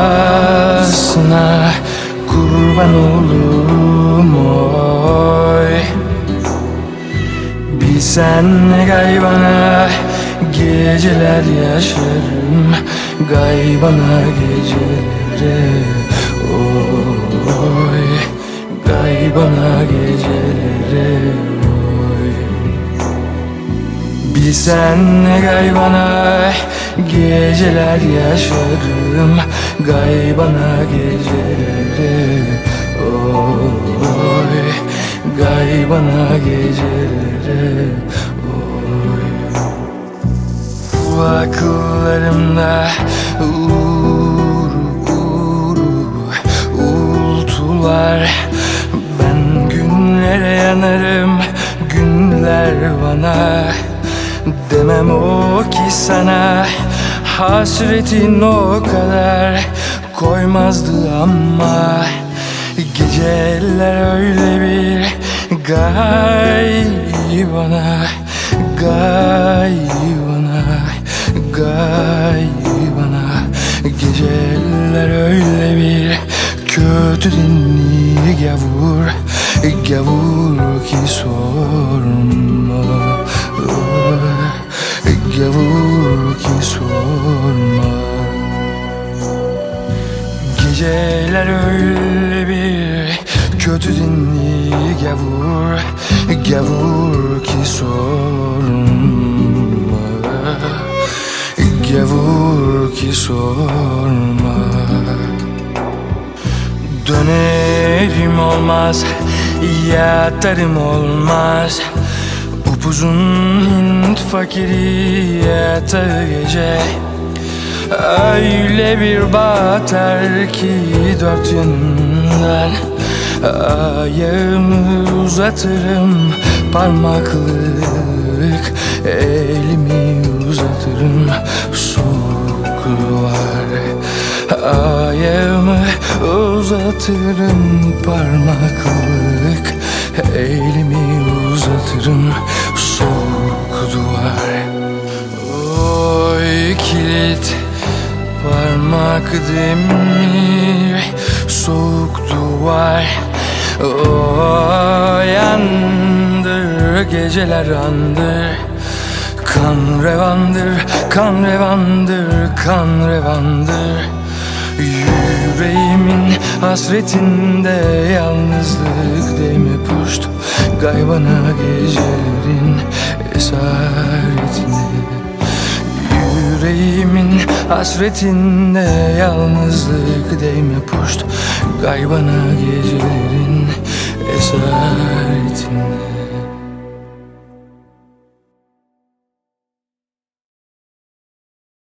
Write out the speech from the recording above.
sevdasına kurban olurum oy. Bilsen gaybana geceler yaşarım Gaybana geceleri oy. Gaybana geceleri Bilsen ne gaybana geceler yaşarım. Gaybana geceleri oy. Gaybana geceleri oy. Kulaklarımda uğru uğru uğultular. Ben günlere yanarım günler bana Demem o ki sana. Hasretin o kadar koymazdı ama. Geceler öyle bir gaybana Gaybana Gaybana Geceler öyle bir kötü dinli gavur Gavur ki sorma Gavur ki sorma. Geceler öyle bir kötü dinli gavur Gavur ki sorma. Gavur ki sorma. Dönerim olmaz Yatarım olmaz Upuzun Hint fakiri yatağı gece Öyle bir batar ki dört yanımdan Ayağımı uzatırım parmaklık Elimi uzatırım. Soğuk duvar Ayağımı uzatırım parmaklık Elimi uzatırım soğuk duvar Oy kilit parmak demir. Soğuk duvar O yandır geceler andır. Kan revandır, kan revandır, kan revandır. Yüreğimin hasretinde yalnızlık demi puşt. Gaybana gecelerin esaretinde Yüreğimin hasretinde yalnızlık değme puşt Gaybana gecelerin esaretinde